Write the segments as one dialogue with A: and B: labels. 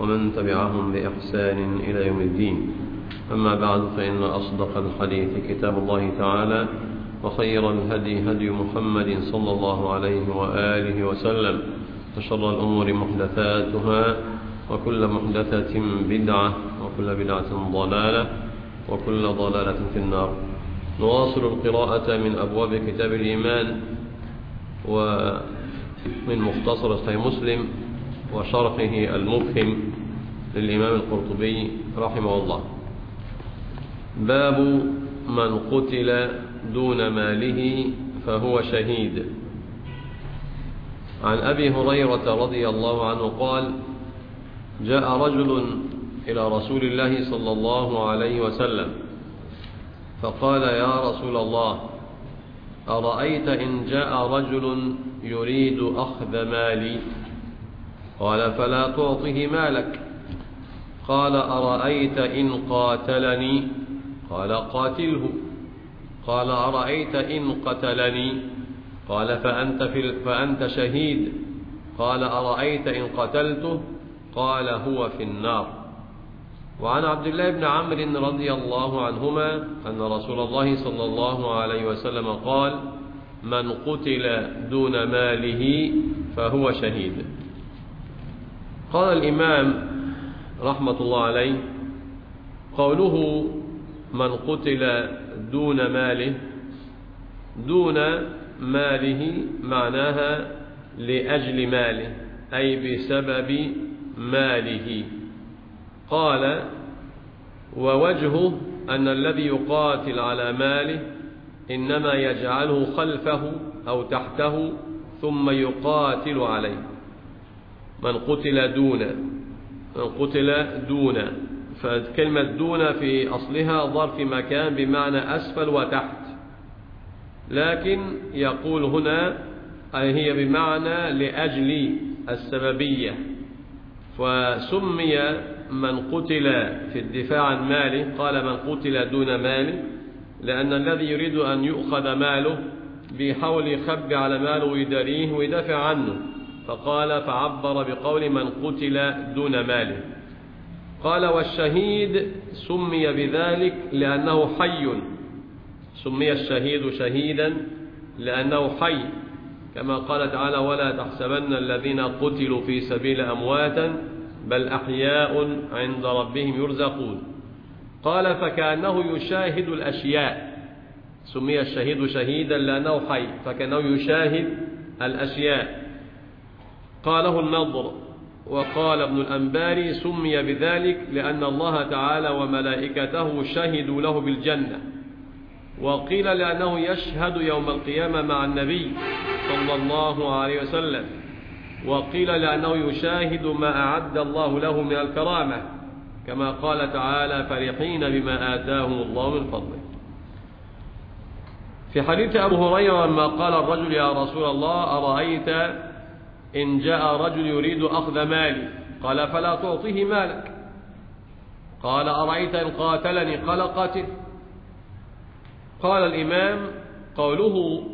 A: ومن تبعهم بإحسان إلى يوم الدين. أما بعد فإن أصدق الحديث كتاب الله تعالى وخير الهدي هدي محمد صلى الله عليه وآله وسلم وشر الأمور محدثاتها وكل محدثة بدعة وكل بدعة ضلالة وكل ضلالة في النار. نواصل القراءة من أبواب كتاب الإيمان ومن مختصر صحيح مسلم وشرحه المفهم للإمام القرطبي رحمه الله. باب من قتل دون ماله فهو شهيد. عن أبي هريرة رضي الله عنه قال جاء رجل إلى رسول الله صلى الله عليه وسلم فقال يا رسول الله أرأيت إن جاء رجل يريد أخذ مالي؟ قال فلا تعطه مالك. قال أرأيت إن قاتلني؟ قال قاتله. قال أرأيت إن قتلني؟ قال فأنت, في فأنت شهيد. قال أرأيت إن قتلته؟ قال هو في النار. وعن عبد الله بن عمرو رضي الله عنهما أن رسول الله صلى الله عليه وسلم قال من قتل دون ماله فهو شهيد. قال الإمام رحمة الله عليه قوله من قتل دون ماله دون ماله معناها لأجل ماله أي بسبب ماله. قال ووجهه أن الذي يقاتل على ماله إنما يجعله خلفه أو تحته ثم يقاتل عليه. من قتل دون قتل دون. فكلمة دون في أصلها ظرف مكان بمعنى أسفل وتحت. لكن يقول هنا أي هي بمعنى لأجل السببية. فسمي من قتل في الدفاع عن ماله قال من قتل دون ماله لأن الذي يريد أن يؤخذ ماله بيحاول يخبي على ماله ويداريه ويدافع عنه. فقال فعبر بقول من قتل دون ماله. قال والشهيد سمي بذلك لأنه حي. سمي الشهيد شهيدا لأنه حي. كما قال تعالى ولا تحسبن الذين قتلوا في سبيل أمواتا بل أحياء عند ربهم يرزقون. قال فكأنه يشاهد الأشياء. سمي الشهيد شهيدا لأنه حي. فكأنه يشاهد الأشياء. قاله النضر وقال ابن الأنباري سمي بذلك لأن الله تعالى وملائكته شهدوا له بالجنة. وقيل لأنه يشهد يوم القيامة مع النبي صلى الله عليه وسلم. وقيل لأنه يشاهد ما أعد الله له من الكرامة كما قال تعالى فرحين بما آتاهم الله من فضله. في حديث أبو هريرة لما قال الرجل يا رسول الله أرأيت إن جاء رجل يريد أخذ مالي. قال فلا تعطيه مالك. قال أرأيت إن قاتلني قال قاتل قال الإمام قوله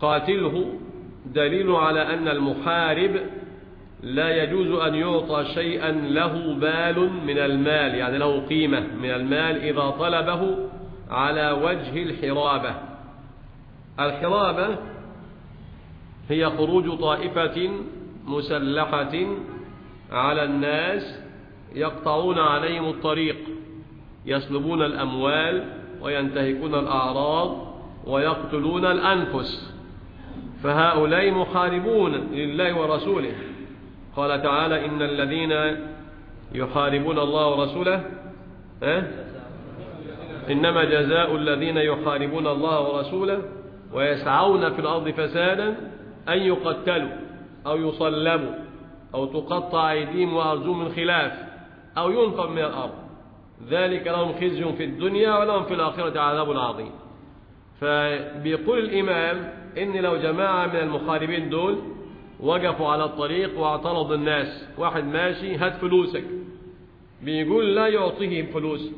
A: قاتله دليل على أن المحارب لا يجوز أن يعطى شيئا له بال من المال يعني له قيمة من المال إذا طلبه على وجه الحرابة. الحرابة هي خروج طائفة مسلحة على الناس يقطعون عليهم الطريق يسلبون الأموال وينتهكون الأعراض ويقتلون الأنفس فهؤلاء محاربون لله ورسوله قال تعالى إن الذين يحاربون الله ورسوله أه؟ إنما جزاء الذين يحاربون الله ورسوله ويسعون في الأرض فسادا أن يقتلوا أو يصلبوا أو تقطع أيديهم وأرجلهم من خلاف أو ينقذ من الأرض. ذلك لهم خزي في الدنيا ولهم في الآخرة عذاب عظيم. فبيقول الإمام إن لو جماعة من المخاربين دول وقفوا على الطريق واعترضوا الناس واحد ماشي هات فلوسك. بيقول لا يعطيهم فلوس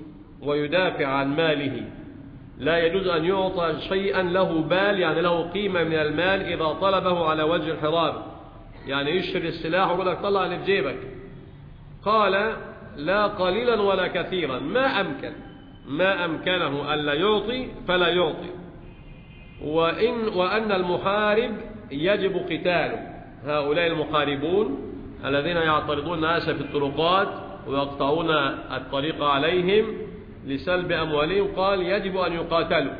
A: ويدافع عن ماله. لا يجوز أن يعطى شيئا له بال يعني له قيمة من المال إذا طلبه على وجه الحرام يعني يشتري السلاح ويقول لك طلع اللي في جيبك. قال لا قليلا ولا كثيرا. ما أمكن ما أمكنه ألا يعطي فلا يعطي. وإن وأن المحارب يجب قتاله. هؤلاء المحاربون الذين يعترضون الناس في الطرقات ويقطعون الطريق عليهم لسلب أموالهم قال يجب أن يقاتلوا.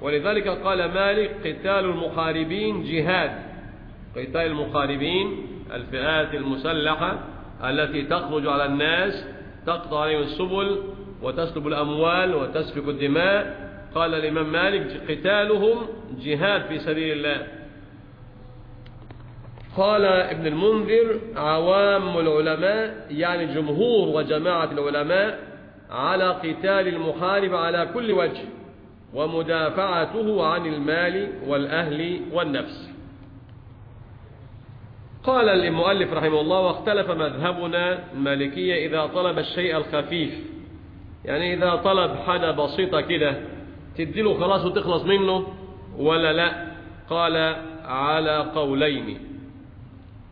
A: ولذلك قال مالك قتال المحاربين جهاد. قتال المحاربين الفئات المسلحة التي تخرج على الناس تقطع عليهم السبل وتسلب الأموال وتسفك الدماء. قال الإمام مالك قتالهم جهاد في سبيل الله. قال ابن المنذر عوام العلماء يعني جمهور وجماعة العلماء على قتال المحارب على كل وجه ومدافعته عن المال والأهل والنفس. قال المؤلف رحمه الله واختلف مذهبنا المالكية إذا طلب الشيء الخفيف. يعني إذا طلب حاجة بسيطة كده تديله خلاص وتخلص منه ولا لا؟ قال على قولين.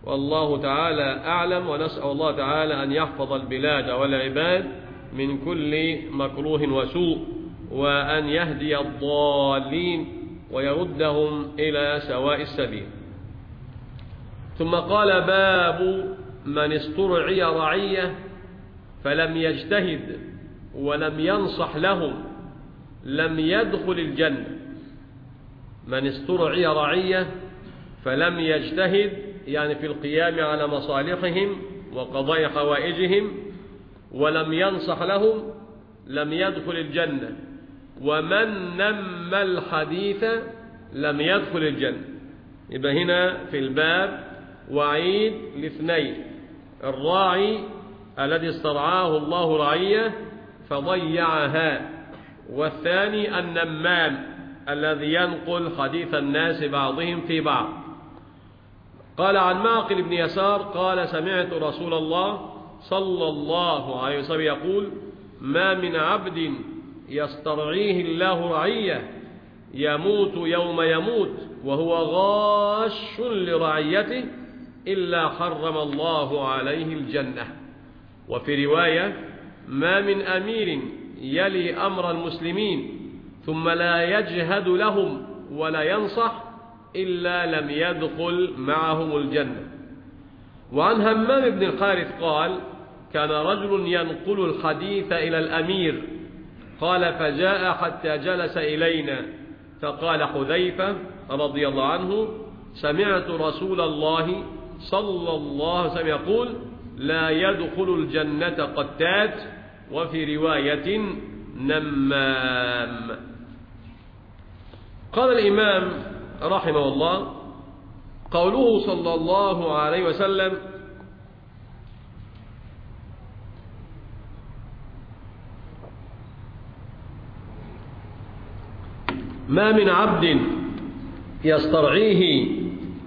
A: والله تعالى أعلم ونسأل الله تعالى أن يحفظ البلاد والعباد من كل مكروه وسوء وأن يهدي الضالين ويردهم إلى سواء السبيل. ثم قال باب من استرعي رعية فلم يجتهد ولم ينصح لهم لم يدخل الجنة. من استرعي رعية فلم يجتهد يعني في القيام على مصالحهم وقضاء حوائجهم ولم ينصح لهم لم يدخل الجنة. ومن نم الحديث لم يدخل الجنة. يبقى هنا في الباب وعيد لاثنين الراعي الذي استرعاه الله رعية فضيعها. والثاني النمام الذي ينقل حديث الناس بعضهم في بعض. قال عن معقل بن يسار قال سمعت رسول الله صلى الله عليه وسلم يقول ما من عبد يسترعيه الله رعية يموت يوم يموت وهو غاش لرعيته إلا حرم الله عليه الجنة. وفي رواية ما من أمير يلي أمر المسلمين ثم لا يجهد لهم ولا ينصح إلا لم يدخل معهم الجنة. وعن همام بن الحارث قال كان رجل ينقل الحديث إلى الأمير قال فجاء حتى جلس إلينا. فقال حذيفة رضي الله عنه سمعت رسول الله صلى الله عليه وسلم يقول لا يدخل الجنة قتات وفي رواية نمام. قال الإمام رحمه الله قوله صلى الله عليه وسلم ما من عبد يسترعيه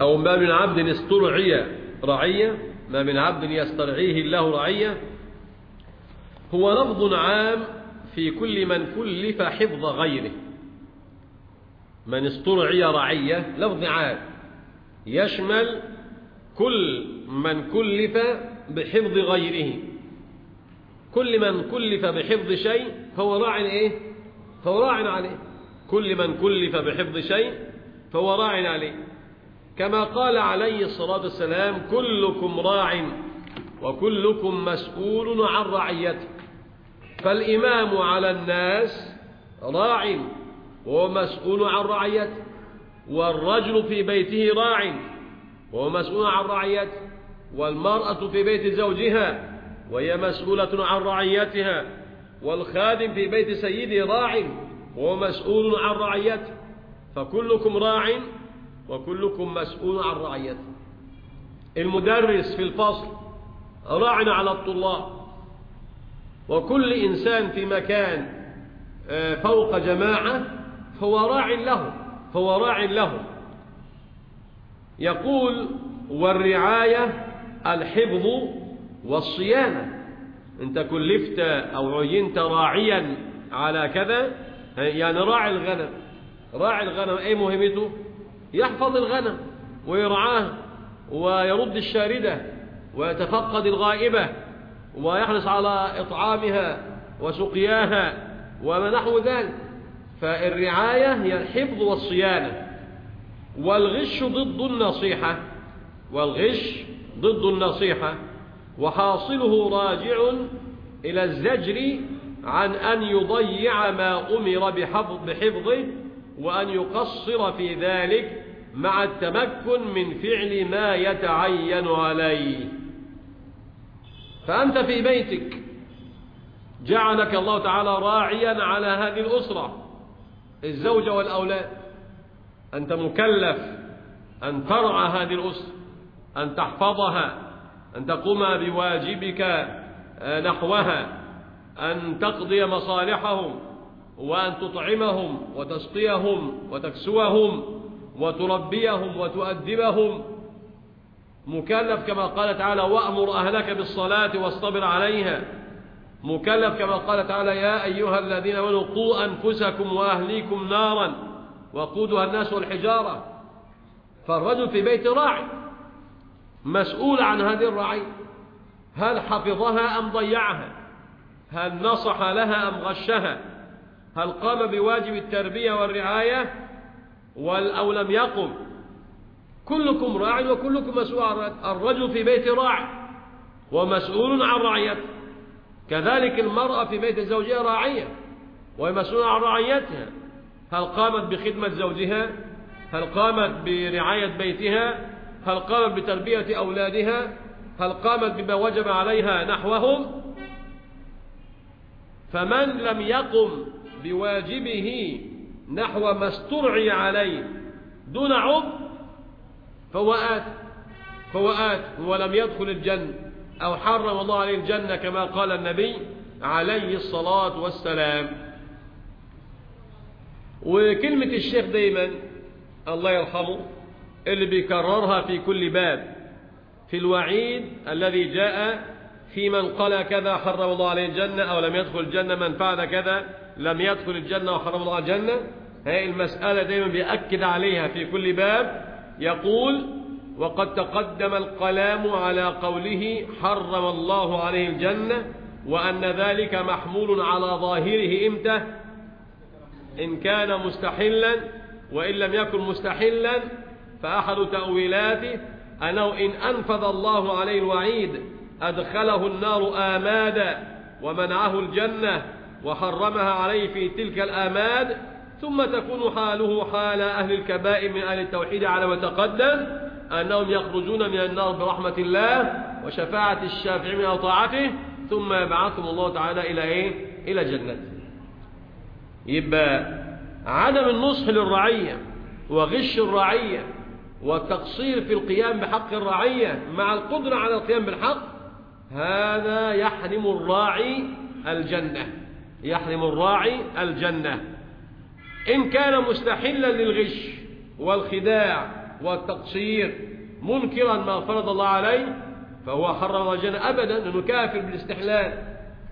A: أو ما من عبد استرعي رعية ما من عبد يسترعيه الله رعية هو لفظ عام في كل من كلف حفظ غيره. من استرعي رعية لفظ عام. يشمل كل من كلف بحفظ غيره. كل من كلف بحفظ شيء فهو راع إيه فهو راع عليه. كل من كلف بحفظ شيء فهو راع عليه. كما قال عليه الصلاة والسلام كلكم راع وكلكم مسؤول عن رعيته. فالإمام على الناس راع وهو مسؤول عن رعيته. والرجل في بيته راع وهو مسؤول عن رعيته والمرأة في بيت زوجها وهي مسؤولة عن رعيتها والخادم في بيت سيده راع وهو مسؤول عن رعيته فكلكم راع وكلكم مسؤول عن رعيته. المدرس في الفصل راع على الطلاب وكل إنسان في مكان فوق جماعة فهو راع له. فهو راع له. يقول والرعاية الحفظ والصيانة. أنت كلفت أو عينت راعيا على كذا يعني راعي الغنم. راعي الغنم إيه مهمته؟ يحفظ الغنم ويرعاه ويرد الشاردة ويتفقد الغائبة ويحرص على إطعامها وسقياها وما نحو ذلك. فالرعاية هي الحفظ والصيانة. والغش ضد النصيحة. والغش ضد النصيحة. وحاصله راجع إلى الزجر عن أن يضيع ما أمر بحفظه وأن يقصر في ذلك مع التمكن من فعل ما يتعين عليه. فأنت في بيتك. جعلك الله تعالى راعيا على هذه الأسرة. الزوجة والأولاد أنت مكلف أن ترعى هذه الأسرة أن تحفظها أن تقوم بواجبك نحوها أن تقضي مصالحهم وأن تطعمهم وتسقيهم وتكسوهم وتربيهم وتؤدبهم. مكلف كما قال تعالى وأمر أهلك بالصلاة واصطبر عليها. مكلف كما قال تعالى يا أيها الذين آمنوا قوا أنفسكم وأهليكم نارا وقودها الناس والحجارة. فالرجل في بيت راعي مسؤول عن هذه الرعية هل حفظها أم ضيعها؟ هل نصح لها أم غشها؟ هل قام بواجب التربية والرعاية؟ أو لم يقم؟ كلكم راع وكلكم مسؤول الرجل في بيت راع ومسؤول عن رعيته. كذلك المرأة في بيت زوجها راعية ومسؤولة عن رعيتها. هل قامت بخدمة زوجها؟ هل قامت برعاية بيتها؟ هل قامت بتربية أولادها؟ هل قامت بما وجب عليها نحوهم؟ فمن لم يقم بواجبه نحو ما استرعي عليه دون عب فهو آت فهو آت ولم يدخل الجنة. أو حرم الله عليه الجنة كما قال النبي عليه الصلاة والسلام. وكلمة الشيخ دايما الله يرحمه اللي بيكررها في كل باب. في الوعيد الذي جاء في من قال كذا حرم الله عليه الجنة أو لم يدخل الجنة من فعل كذا لم يدخل الجنة وحرم الله الجنة. هذه المسألة دائما بيأكد عليها في كل باب. يقول وقد تقدم القلام على قوله حرم الله عليه الجنة وأن ذلك محمول على ظاهره إمتى؟ إن كان مستحلا وإن لم يكن مستحلا فأحد تأويلاته أنه إن أنفذ الله عليه الوعيد أدخله النار آمادا ومنعه الجنة وحرمها عليه في تلك الآماد ثم تكون حاله حال أهل الكبائر من أهل التوحيد على ما تقدم. أنهم يخرجون من النار برحمة الله وشفاعة الشافع من طاعته ثم يبعثهم الله تعالى إلى إيه؟ إلى جنته. يبقى عدم النصح للرعية وغش الرعية والتقصير في القيام بحق الرعية مع القدرة على القيام بالحق هذا يحرم الراعي الجنة. يحرم الراعي الجنة. إن كان مستحلا للغش والخداع والتقصير منكرا ما فرض الله عليه فهو حرم الجنة أبدا أنه كافر بالاستحلال.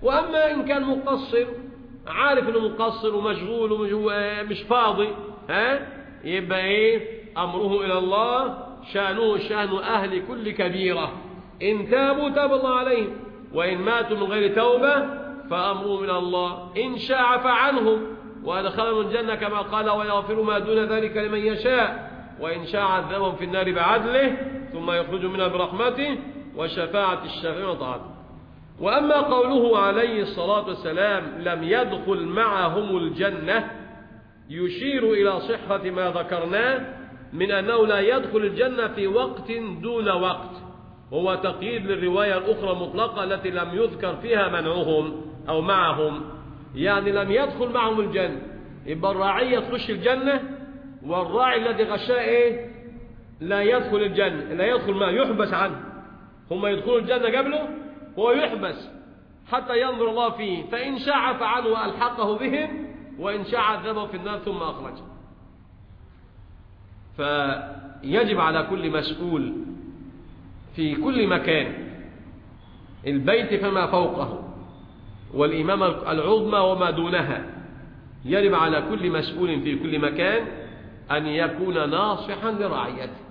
A: وأما إن كان مقصر عارف أنه مقصر ومشغول ومش فاضي ها؟ يبقى إيه؟ أمره إلى الله شأنه شأن أهل كل كبيرة. إن تابوا تاب الله عليهم. وإن ماتوا من غير توبة فأمره من الله. إن شاء عفى عنهم وأدخلهم الجنة كما قال ويغفر ما دون ذلك لمن يشاء وإن شاء عذبهم في النار بعدله ثم يخرج منها برحمته وشفاعة الشافعين وطاعته. وأما قوله عليه الصلاة والسلام لم يدخل معهم الجنة يشير إلى صحة ما ذكرناه من أنه لا يدخل الجنة في وقت دون وقت. هو تقييد للرواية الأخرى المطلقة التي لم يذكر فيها منعهم أو معهم. يعني لم يدخل معهم الجنة. يبقى الراعية تخش الجنة والراعي الذي غشاه إيه؟ لا يدخل الجنة لا يدخل ما يحبس عنه. هم يدخلوا الجنة قبله هو يحبس حتى ينظر الله فيه. فإن شاء عفى عنه وألحقه بهم وإن شاء عذبه في النار ثم أخرجه فيجب على كل مسؤول في كل مكان البيت فما فوقه والإمامة العظمى وما دونها. يجب على كل مسؤول في كل مكان أن يكون ناصحا لرعيته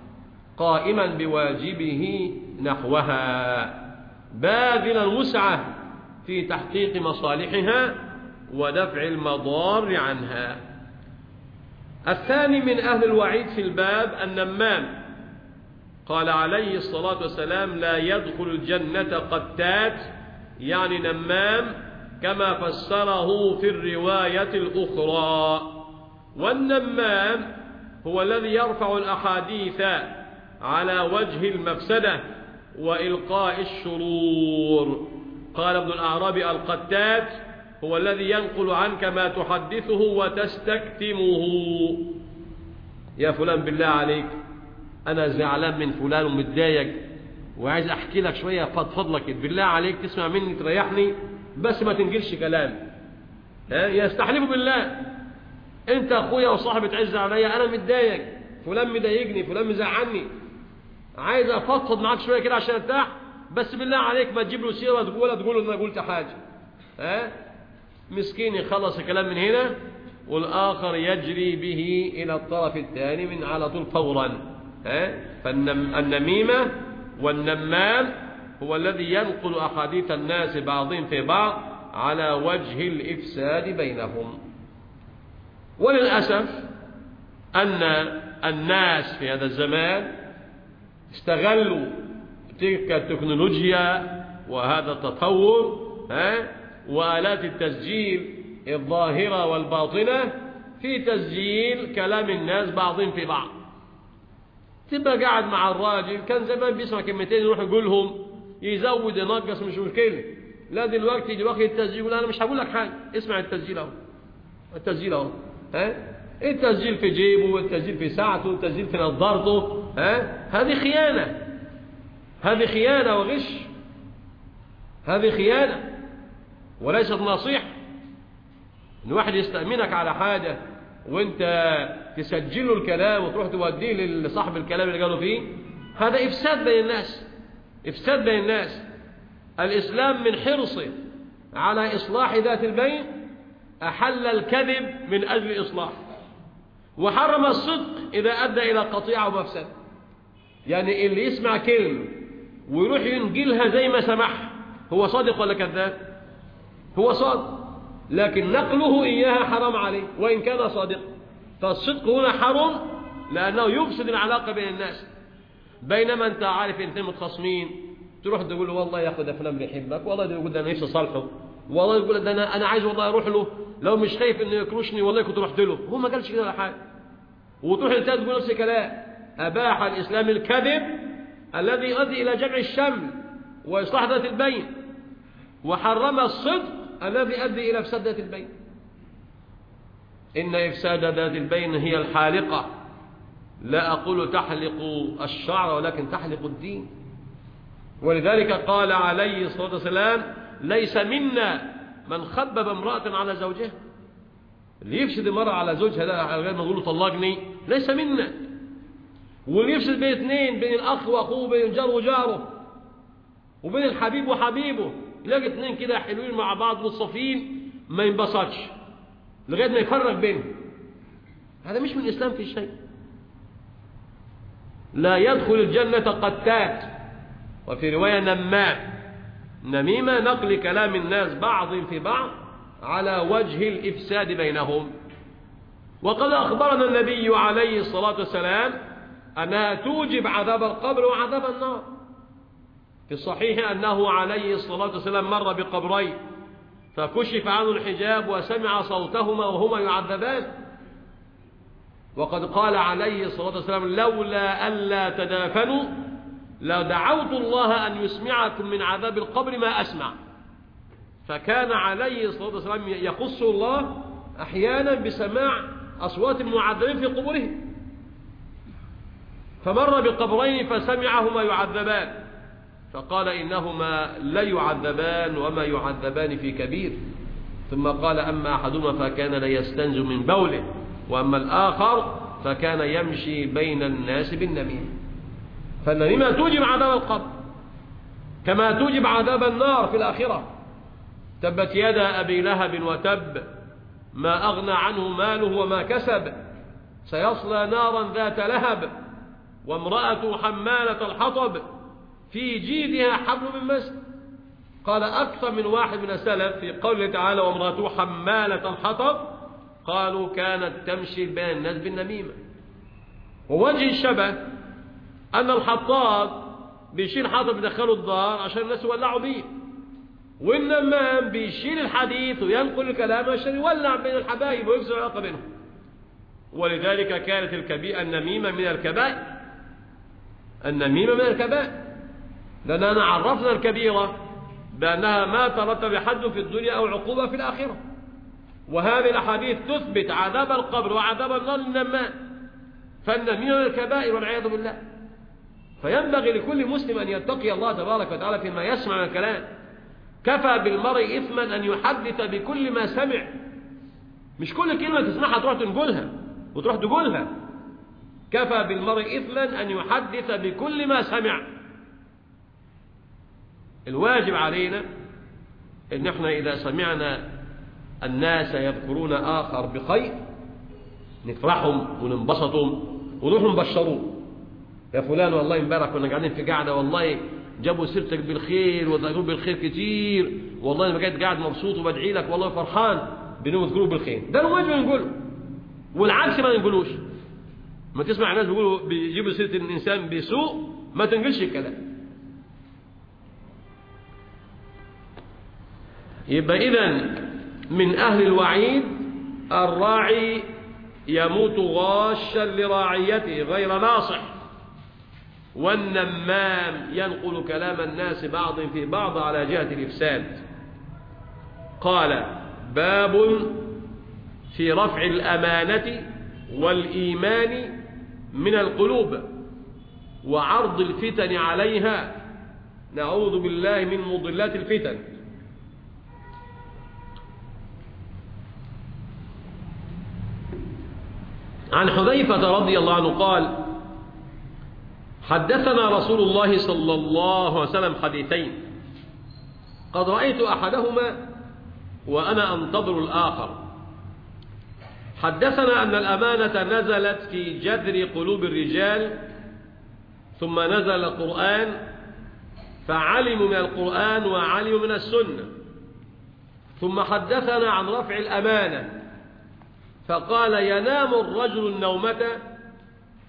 A: قائما بواجبه نحوها باذلا وسعة في تحقيق مصالحها ودفع المضار عنها. الثاني من أهل الوعيد في الباب النمام. قال عليه الصلاة والسلام لا يدخل الجنة قتات. يعني نمام كما فسره في الرواية الأخرى. والنمام هو الذي يرفع الأحاديث على وجه المفسدة وإلقاء الشرور. قال ابن الأعرابي القتات هو الذي ينقل عنك ما تحدثه وتستكتمه. يا فلان بالله عليك أنا زعلان من فلان ومتضايق وعايز أحكي لك شوية فضفض لك بالله عليك تسمع مني تريحني بس ما تنجلش كلام. يستحلف بالله. انت اخويا وصاحبي تعز عليا أنا متضايق. فلان مضايقني فلان مزعلني. عايز افضفض معاك شوية كده عشان ارتاح؟ بس بالله عليك ما تجيب له سيرة تقول تقول إن أنا قلت حاجة. ها؟ مسكين يخلص الكلام من هنا والآخر يجري به إلى الطرف الثاني من على طول فورا. ها؟ فالنميمه والنمام هو الذي ينقل أحاديث الناس بعضهم في بعض على وجه الإفساد بينهم. وللأسف أن الناس في هذا الزمان استغلوا تلك التكنولوجيا وهذا التطور وآلات التسجيل الظاهرة والباطنة في تسجيل كلام الناس بعضهم في بعض. تبقى قاعد مع الراجل كان زمان بيسمع كلمتين يروح يقولهم يزود ينقص مش مشكلة. لا دلوقتي دلوقتي التسجيل يقول أنا مش هقول لك حاجة اسمع التسجيل أهو. التسجيل أهو. ها؟ التسجيل في جيبه والتسجيل في ساعته والتسجيل في نظارته ها؟ هذه خيانة. هذه خيانة وغش. هذه خيانة. وليست نصيحة. إن واحد يستأمنك على حاجة وأنت تسجله الكلام وتروح توديه لصاحب الكلام اللي قالوا فيه هذا إفساد بين الناس. إفساد بين الناس. الإسلام من حرصه على إصلاح ذات البين أحل الكذب من أجل إصلاح. وحرم الصدق إذا أدى إلى قطيعة ومفسدة. يعني اللي يسمع كلمة ويروح ينجلها زي ما سمعها هو صادق ولا كذاب؟ هو صادق. لكن نقله إياها حرام عليه وإن كان صادقا. فالصدق هنا حرام لأنه يفسد العلاقة بين الناس. بينما أنت عارف أنت متخاصمين تروح تقول له والله يا أخي ده فلان بيحبك والله ده يقول ده أنا نفسي صالحه والله يقول ده أنا أنا عايز والله أروح له. لو مش خايف إنه يكرشني والله كنت رحت له. هو ما قالش كده ولا حاجة. وتروح أنت تقول نفس الكلام. أباح الإسلام الكذب الذي يؤدي إلى جمع الشمل وإصلاح ذات البين وحرم الصدق الذي يؤدي إلى إفساد ذات البين. إن إفساد ذات البين هي الحالقة. لا أقول تحلق الشعر ولكن تحلق الدين. ولذلك قال عليه الصلاة والسلام ليس منا من خبب امرأة على زوجها. اللي يفسد المرأة على زوجها لا على غير ما يقول طلقني. ليس منا. واللي يفسد بين اثنين بين الأخ وأخوه بين الجار وجاره وبين الحبيب وحبيبه يلاقي اثنين كده حلوين مع بعض مصطفين ما ينبسطش لغاية ما يفرق بينهم. هذا مش من الإسلام في شيء. لا يدخل الجنة قتات. وفي رواية نمام. نميمة نقل كلام الناس بعض في بعض على وجه الإفساد بينهم. وقد أخبرنا النبي عليه الصلاة والسلام أنها توجب عذاب القبر وعذاب النار. في الصحيح أنه عليه الصلاة والسلام مر بقبرين فكشف عنه الحجاب وسمع صوتهما وهما يعذبان. وقد قال عليه الصلاة والسلام لولا ألا تدافنوا لدعوت الله أن يسمعكم من عذاب القبر ما أسمع. فكان عليه الصلاة والسلام يخص الله أحيانا بسماع أصوات المعذبين في قبورهم فمر بقبرين فسمعهما يعذبان. فقال إنهما لا يعذبان وما يعذبان في كبير. ثم قال أما أحدهما فكان لا يستنج من بوله وأما الآخر فكان يمشي بين الناس بالنميم فالنميمة توجب عذاب القبر كما توجب عذاب النار في الآخرة. تبت يدا أبي لهب وتب ما أغنى عنه ماله وما كسب سيصلى نارا ذات لهب وامرأة حمالة الحطب في جيدها حبل من مسد قال أكثر من واحد من السلف في قوله تعالى وامرأته حمالة الحطب قالوا كانت تمشي بين الناس بالنميمة ووجه الشبه أن الحطاب بيشيل حطب يدخله الدار عشان الناس يولعوا بيه. والنمام بيشيل الحديث وينقل الكلام عشان يولع بين الحبايب ويكسر العلاقة بينهم. ولذلك كانت الكبيئة النميمة من الكبائر. النميمة من الكبائر. لأننا عرفنا الكبيرة بأنها ما ترتب حد في الدنيا أو عقوبة في الآخرة. وهذه الأحاديث تثبت عذاب القبر وعذاب النار للنماء فالنميمة من الكبائر والعياذ بالله. فينبغي لكل مسلم أن يتقي الله تبارك وتعالى فيما يسمع من الكلام كفى بالمرء إثما أن يحدث بكل ما سمع. مش كل كلمة تسمعها تروح تنقلها وتروح تقولها. كفى بالمرء إثما أن يحدث بكل ما سمع. الواجب علينا إن إحنا إذا سمعنا الناس يذكرون آخر بخير نفرحهم وننبسطهم ونروح نبشروه يا فلان والله امبارح كنا قاعدين في قاعدة والله جابوا سيرتك بالخير وذكروا بالخير كتير. والله أنا قاعد قاعد مبسوط وبدعي لك والله فرحان بأنهم يذكروا بالخير. ده الواجب نقوله. والعكس ما نقولوش. ما تسمع الناس بيقولوا بيجيبوا سيرة الإنسان بسوء ما تنقلش الكلام. يبقى إذا من أهل الوعيد الراعي يموت غاشا لراعيته غير ناصح. والنمام ينقل كلام الناس بعض في بعض على جهة الإفساد. قال باب في رفع الأمانة والإيمان من القلوب وعرض الفتن عليها. نعوذ بالله من مضلات الفتن. عن حذيفة رضي الله عنه قال حدثنا رسول الله صلى الله عليه وسلم حديثين. قد رأيت أحدهما وأنا أنتظر الآخر. حدثنا أن الأمانة نزلت في جذر قلوب الرجال ثم نزل القرآن فعلموا من القرآن وعلموا من السنة. ثم حدثنا عن رفع الأمانة فقال ينام الرجل النومة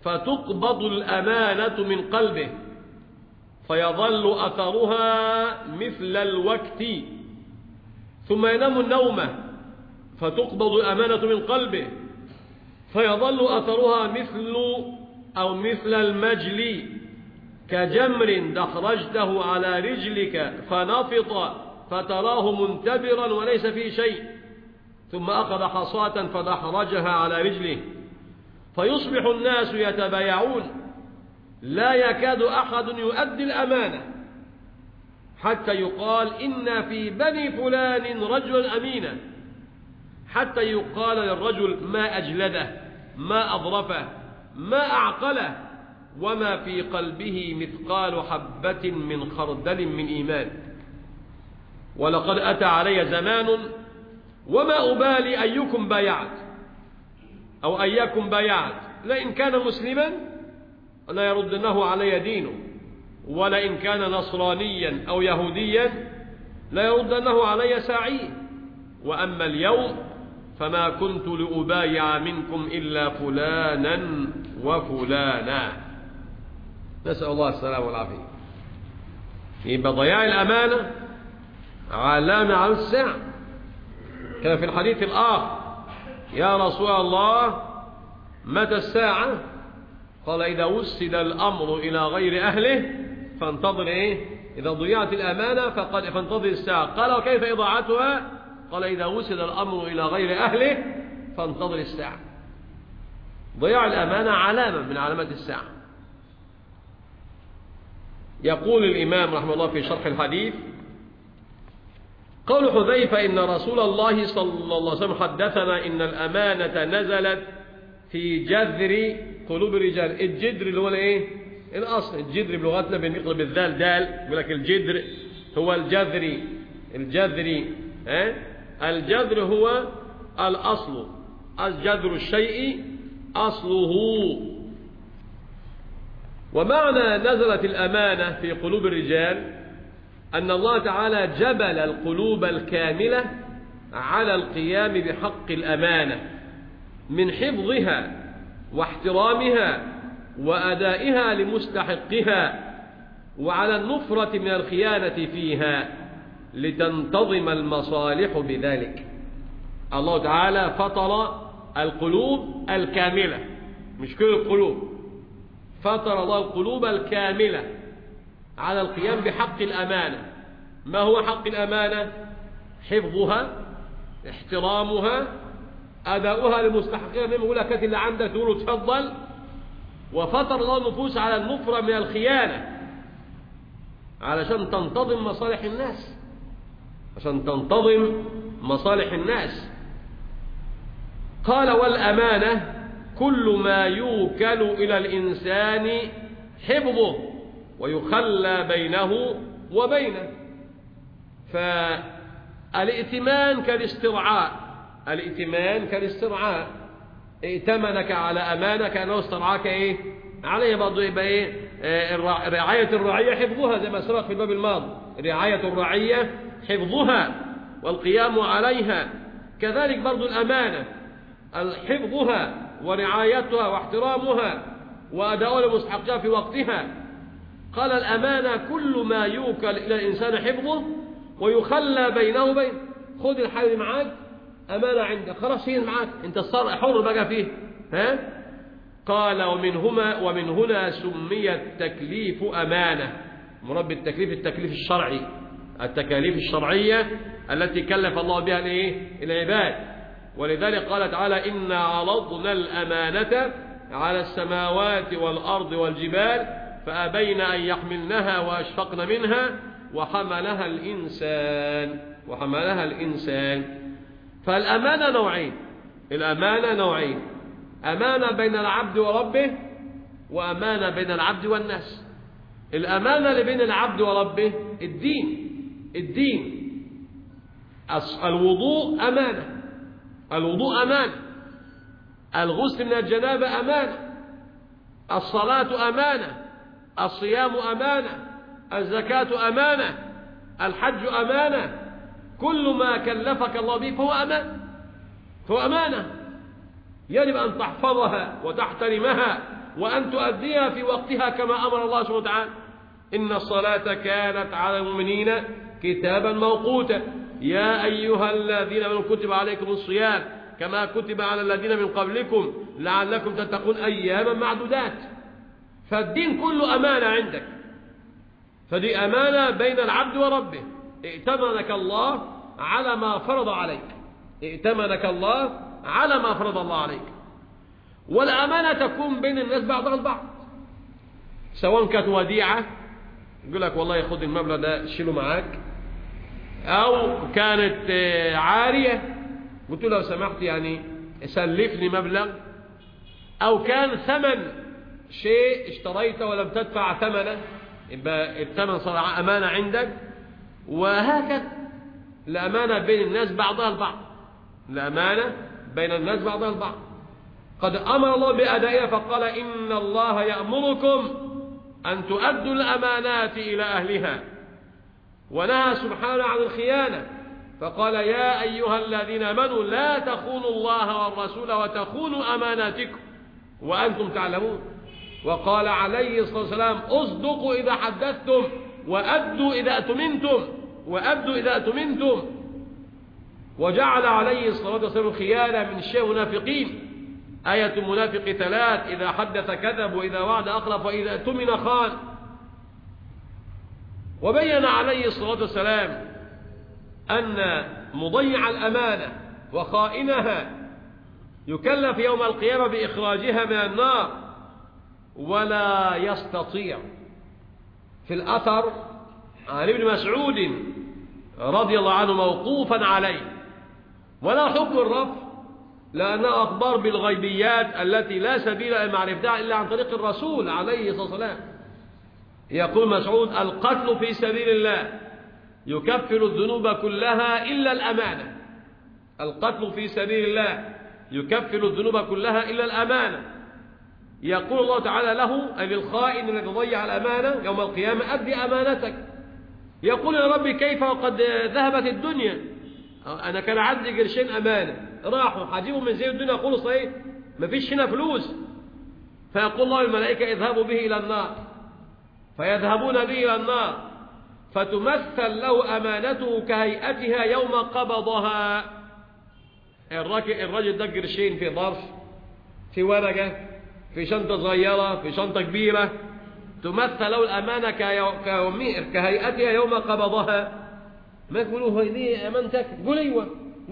A: فتقبض الأمانة من قلبه فيظل أثرها مثل الوقت ثم ينام النومة فتقبض الأمانة من قلبه فيظل أثرها مثل أو مثل المجلي كجمر دحرجته على رجلك فنفط فتراه منتبرا وليس فيه شيء ثم أخذ حصاة فدحرجها على رجله. فيصبح الناس يتبايعون. لا يكاد أحد يؤدي الأمانة حتى يقال إن في بني فلان رجلا أمينا حتى يقال للرجل ما أجلده ما أظرفه ما أعقله وما في قلبه مثقال حبة من خردل من إيمان. ولقد أتى علي زمان وما أبالي أيكم بايعت. أو أيكم بايعت. لئن كان مسلما لا يردنه علي دينه ولئن كان نصرانيا أو يهوديا لا يردنه علي ساعيه وأما اليوم فما كنت لأبايع منكم إلا فلانا وفلانا. نسأل الله السلام والعافية. يبقى ضياع الأمانة علامة على الساعة. كان في الحديث الآخر يا رسول الله متى الساعة؟ قال إذا وسد الأمر إلى غير أهله فانتظر إيه؟ إذا ضيعت الأمانة فقد فانتظر الساعة. قال وكيف إضاعتها؟ قال إذا وسد الأمر إلى غير أهله فانتظر الساعة. ضياع الأمانة علامة من علامات الساعة. يقول الإمام رحمه الله في شرح الحديث قول حذيفة إن رسول الله صلى الله عليه وسلم حدثنا إن الأمانة نزلت في جذر قلوب الرجال. الجدر اللي هو الايه الأصل. الجدر بلغتنا بنقلب الذال دال يقول لك الجدر هو الجذري الجذري آه؟ الجذر هو الأصل. الجذر الشيء أصله. ومعنى نزلت الأمانة في قلوب الرجال أن الله تعالى جبل القلوب الكاملة على القيام بحق الأمانة من حفظها واحترامها وأدائها لمستحقها وعلى النفرة من الخيانة فيها لتنتظم المصالح بذلك. الله تعالى فطر القلوب الكاملة مش كل القلوب فطر الله القلوب الكاملة على القيام بحق الأمانة. ما هو حق الأمانة؟ حفظها احترامها أداؤها لمستحقها من يقول لك اللي عندك تقول تفضل وفطر الله النفوس على النفرة من الخيانة علشان تنتظم مصالح الناس. عشان تنتظم مصالح الناس. قال والأمانة كل ما يوكل إلى الإنسان حفظه. ويخلى بينه وبينه. فالائتمان كالاسترعاء الائتمان كالاسترعاء. ائتمنك على أمانة كأنه استرعاك إيه؟ عليه برضه يبقى إيه؟ رعاية الرعية حفظها زي ما سبق في الباب الماضي. رعاية الرعية حفظها والقيام عليها. كذلك برضه الأمانة حفظها ورعايتها واحترامها وأداء لمستحقها في وقتها. قال الأمانة كل ما يوكل إلى الإنسان حفظه ويخلى بينه وبين. خذ الحاجة معاك أمانة عندك. خلاص هي معاك. أنت صار حر بقى فيه. ها؟ قال ومنهما ومن هنا سمي التكليف أمانة. مربي التكليف التكليف الشرعي. التكاليف الشرعية التي كلف الله بها الايه العباد. ولذلك قال تعالى إنا عرضنا الأمانة على السماوات والأرض والجبال فأبين أن يحملنها وأشفقن منها وحملها الإنسان وحملها الإنسان. فالأمانة نوعين الأمانة نوعين أمانة بين العبد وربه وأمانة بين العبد والناس. الأمانة اللي بين العبد وربه الدين الدين. الوضوء أمانة الوضوء أمانة الغسل من الجنابة أمانة الصلاة أمانة. الصيام أمانة الزكاة أمانة الحج أمانة. كل ما كلفك الله به فهو أمانة فهو أمانة. يجب أن تحفظها وتحترمها وأن تؤديها في وقتها كما أمر الله سبحانه وتعالى. إن الصلاة كانت على المؤمنين كتابا موقوتا. يا أيها الذين من كتب عليكم الصيام كما كتب على الذين من قبلكم لعلكم تتقون أياما معدودات. فالدين كله أمانة عندك. فدي أمانة بين العبد وربه. ائتمنك الله على ما فرض عليك. ائتمنك الله على ما فرض الله عليك. والأمانة تكون بين الناس بعضها البعض. سواء كانت وديعة يقول لك والله خد المبلغ ده شيله معاك. أو كانت عارية قلت له لو سمحت يعني سلفني مبلغ. أو كان ثمن شيء اشتريته ولم تدفع ثمنه يبقى الثمن صار أمانة عندك وهكذا الأمانة بين الناس بعضها البعض. الأمانة بين الناس بعضها البعض. قد أمر الله بأدائها فقال إن الله يأمركم أن تؤدوا الأمانات إلى أهلها. ونهى سبحانه عن الخيانة. فقال يا أيها الذين آمنوا لا تخونوا الله والرسول وتخونوا أماناتكم وأنتم تعلمون. وقال عليه الصلاة والسلام اصدقوا إذا حدثتم وأدوا إذا أتمنتم وأدوا إذا أتمنتم. وجعل عليه الصلاة والسلام الخيانة من الشيء منافقين. آية المنافق ثلاث إذا حدث كذب وإذا وعد أخلف وإذا اؤتمن خان. وبين عليه الصلاة والسلام أن مضيع الأمانة وخائنها يكلف يوم القيامة بإخراجها من النار. ولا يستطيع. في الأثر عن ابن مسعود رضي الله عنه موقوفا عليه. ولا حكم الرفع لأنها أخبار بالغيبيات التي لا سبيل إلى معرفتها إلا عن طريق الرسول عليه الصلاة والسلام. يقول مسعود القتل في سبيل الله يكفر الذنوب كلها إلا الأمانة. القتل في سبيل الله يكفر الذنوب كلها إلا الأمانة. يقول الله تعالى له أي للخائن الذي ضيع الأمانة يوم القيامة أدي أمانتك. يقول يا ربي كيف وقد ذهبت الدنيا؟ أنا كان عندي قرشين أمانة. راحوا هجيبوا من زي الدنيا يقولوا صحيح مفيش هنا فلوس. فيقول الله الملائكة اذهبوا به إلى النار. فيذهبون به إلى النار. فتمثل له أمانته كهيئتها يوم قبضها. الراجل ده قرشين في ظرف في ورقة. في شنطة صغيرة في شنطة كبيرة. تمثل له الأمانة كهيئتها يوم قبضها. ما يقولوا هذه أمانتك؟ قول أيوة.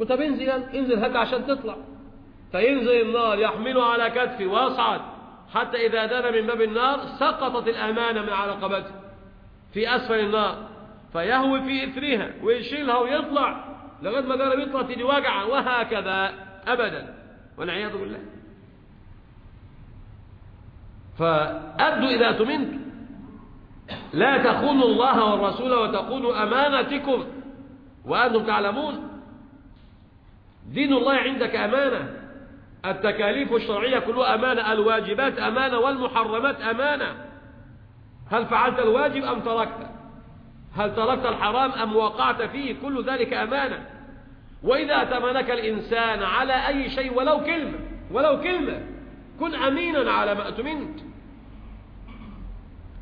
A: طب انزل انزل هات عشان تطلع. فينزل النار يحمله على كتفه ويصعد. حتى إذا دان من باب النار سقطت الأمانة من على رقبته في أسفل النار. فيهوي في إثرها ويشيلها ويطلع. لغاية ما قال يطلع تدي وجعا وهكذا أبدا. والعياذ بالله. فأبدوا إذا تمنتم لا تخونوا الله والرسول وتقولوا أمانتكم وأنتم تعلمون. دين الله عندك أمانة. التكاليف الشرعية كلها أمانة. الواجبات أمانة. والمحرمات أمانة. هل فعلت الواجب أم تركت؟ هل تركت الحرام أم وقعت فيه؟ كل ذلك أمانة. وإذا أتمنك الإنسان على أي شيء ولو كلمة ولو كلمة كن أمينا على ما أتمنت.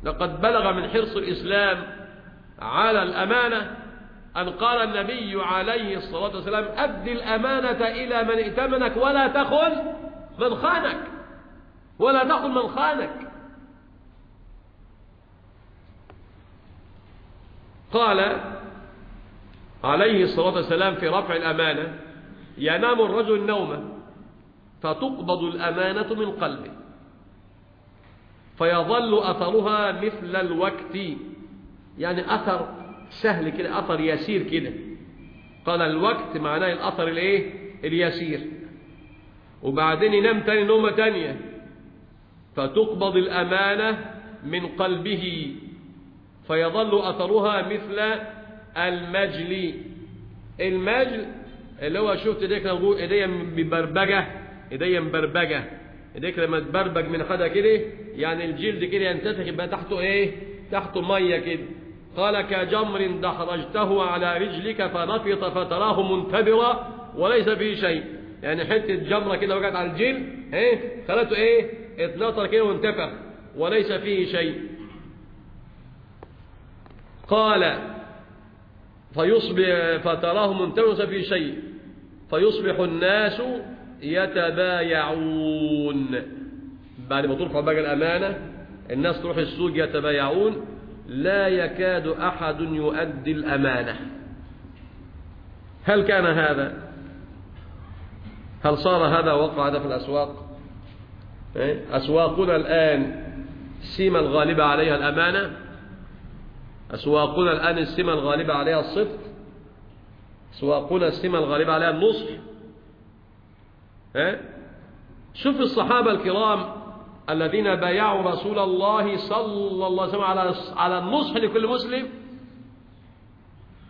A: لقد بلغ من حرص الإسلام على الأمانة أن قال النبي عليه الصلاة والسلام أد الأمانة إلى من ائتمنك ولا تخن من خانك ولا تخن من خانك. قال عليه الصلاة والسلام في رفع الأمانة ينام الرجل نومه فتقبض الأمانة من قلبه. فيظل أثرها مثل الوقت. يعني أثر سهل كده أثر يسير كده. قال الوقت معناه الأثر الإيه؟ اليسير. وبعدين ينام تاني نومة تانية. فتقبض الأمانة من قلبه. فيظل أثرها مثل المجل. المجل اللي هو شفت إيديك لو إيديا مبربجة. ايديا مبربجة ايديك لما تبربج من حدا كده يعني الجلد كده ينتفخ يبقى تحته إيه؟ تحته مية كده. قال كجمر دحرجته على رجلك فنفط فتراه منتبرا وليس فيه شيء. يعني حتة جمرة كده وقعت على الجلد إيه؟ خلته إيه؟ اتنطر كده وانتفخ وليس فيه شيء. قال فيصبح فتراه منتبرا في شيء. فيصبح الناس يتبايعون. بعد ما ترفع بقى الأمانة الناس تروح السوق يتبايعون لا يكاد أحد يؤدي الأمانة. هل كان هذا؟ هل صار هذا وقع هذا في الأسواق؟ أسواقنا الآن السمة الغالبة عليها الأمانة. أسواقنا الآن السمة الغالبة عليها الصدق. أسواقنا السمة الغالبة عليها النصح. شوف الصحابة الكرام الذين بايعوا رسول الله صلى الله عليه وسلم على على النصح لكل مسلم.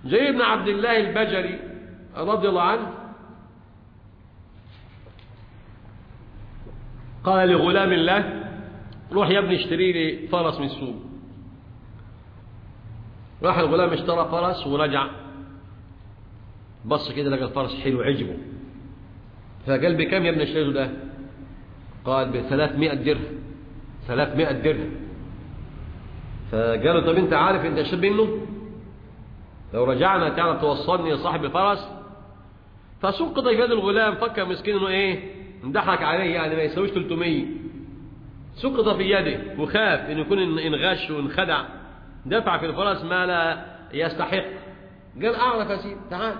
A: جرير بن عبد الله البجري رضي الله عنه. قال لغلام الله روح يا ابني اشتري لي فرس من السوق. راح الغلام اشترى فرس ورجع. بص كده لقى الفرس حلو عجبه. فقال بكم يا ابني اشتريته ده؟ قال ب 300 درهم. 300 درهم. فقالوا طب أنت عارف أنت اشتريت منه لو رجعنا تعرف توصلني لصاحب الفرس. فسقط في يد الغلام فكر مسكين إنه إيه؟ انضحك عليه يعني ما يساويش 300 سقط في يده وخاف إنه يكون إنغش وانخدع. دفع في الفرس ما لا يستحق. قال أعرف يا سيدي تعال.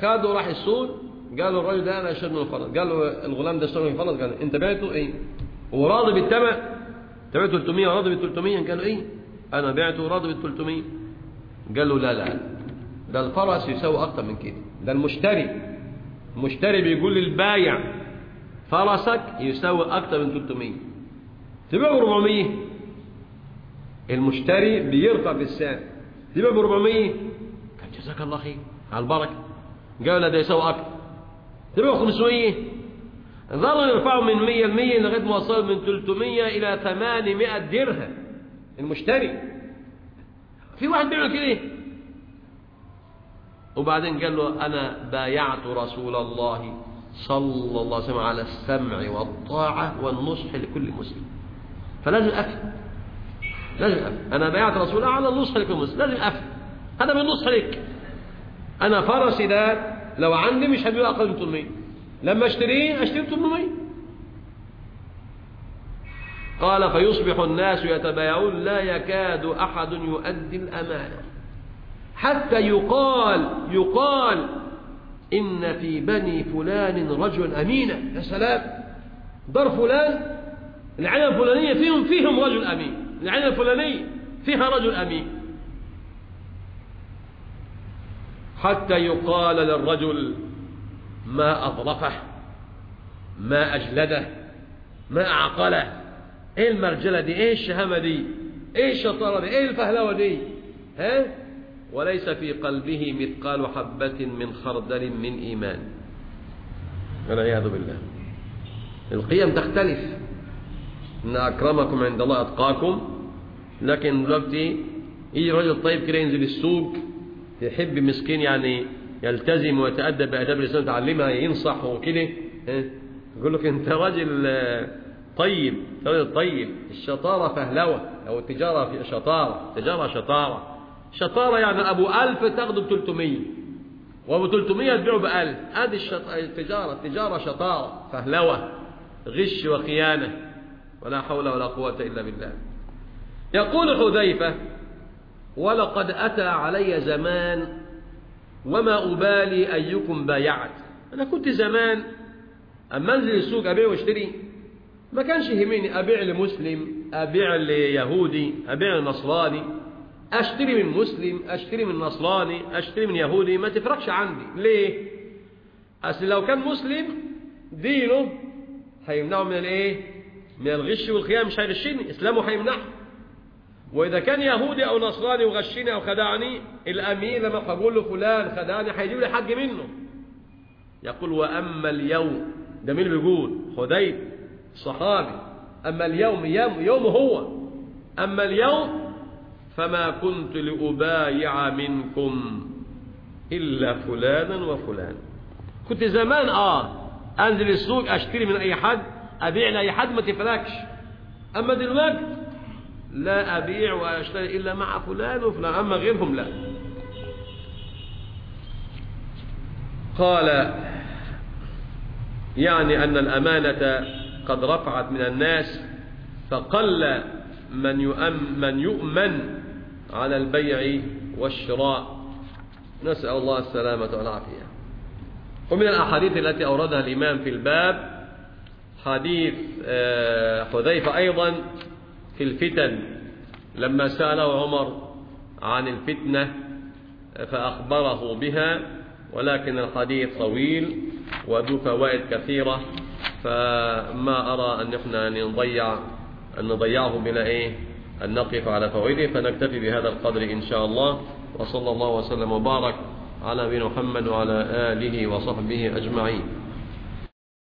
A: خده راح السوق. قال له الراجل ده أنا اشتري منه الفرس قال له الغلام ده اشتري منه الفرس قال انت بعته إيه؟ هو راضي بالثمن تبعته 300 راضي بال 300 قال له إيه؟ أنا بعته راضي بال 300 قال له لا لا. ده الفرس يساوي أكتر من كده. ده المشتري. المشتري بيقول للبايع فرسك يساوي أكتر من 300 تبيعه ب 400 المشتري بيرفع في السعر. ب 400 قال جزاك الله خير. على البركة. قال لا ده يساوي أكتر. تبيعه 500 ظلوا يرفعوا من 100 ل 100 لغاية ما وصلوا من 300 إلى 800 درهم. المشتري. في واحد بيعمل كده. وبعدين قال له أنا بايعت رسول الله صلى الله عليه وسلم على السمع والطاعة والنصح لكل مسلم. فلازم أفهم. لازم أفهم. أنا بايعت رسول الله على النصح لكل مسلم. لازم أفهم. هذا من النصح لك أنا فرسي ده لو عندي مش هبيعه أقل من 800 لما اشتريه أشتري 800 قال فيصبح الناس يتبايعون لا يكاد أحد يؤدي الأمانة. حتى يقال يقال إن في بني فلان رجل امينا يا سلام! دار فلان العيله الفلانية فيهم فيهم رجل أمين. العيله الفلانية فيها رجل أمين. حتى يقال للرجل ما أظرفه ما أجلده ما أعقله. إيه المرجلة دي؟ إيه الشهامة دي؟ إيه الشطارة دي؟ إيه الفهلوة دي؟ ها؟ وليس في قلبه مثقال حبة من خردل من إيمان. والعياذ بالله. القيم تختلف. إن أكرمكم عند الله أتقاكم لكن دلوقتي يجي رجل طيب كده ينزل السوق يحب مسكين يعني يلتزم ويتأدب بآداب الإسلام يتعلمها ينصح وكده يقول لك أنت راجل طيب راجل طيب الشطارة فهلوة أو التجارة في شطارة تجارة شطارة. شطارة يعني أبو ألف تاخده ب 300 وأبو 300 تبيعه ب 1000 هذه التجارة التجارة شطارة فهلوة غش وخيانة ولا حول ولا قوة إلا بالله. يقول حذيفة ولقد أتى علي زمان وما أبالي أيكم بايعت. أنا كنت زمان أما أنزل السوق أبيع واشتري. ما كانش يهمني أبيع لمسلم أبيع ليهودي أبيع لنصراني. أشتري من مسلم أشتري من نصراني أشتري من يهودي ما تفرقش عندي. ليه؟ أصل لو كان مسلم دينه هيمنعه من الإيه؟ من الغش والخيانة مش هيغشني. إسلامه هيمنعه. وإذا كان يهودي أو نصراني وغشني أو خدعني الأمين لما هقول له فلان خدعني هيجيب لي حق منه. يقول وأما اليوم ده مين بيقول؟ حذيف صحابي. أما اليوم يوم, يوم هو. أما اليوم فما كنت لأبايع منكم إلا فلانا وفلان كنت زمان آه أنزل السوق أشتري من أي حد أبيع لأي حد ما تفرقش. أما دلوقتي لا أبيع وأشتري إلا مع فلان وفلان أما غيرهم لا. قال يعني أن الأمانة قد رفعت من الناس فقل من يؤمن, من يؤمن على البيع والشراء. نسأل الله السلامة والعافية. ومن الأحاديث التي أوردها الإمام في الباب حديث حذيفة أيضا في الفتن. لما سأله عمر عن الفتنة فأخبره بها ولكن الحديث طويل وذو فوائد كثيرة فما أرى أن إحنا نضيع أن نضيعه بلا إيه؟ أن نقف على فوائده. فنكتفي بهذا القدر إن شاء الله وصلى الله وسلم وبارك على نبينا محمد وعلى آله وصحبه أجمعين.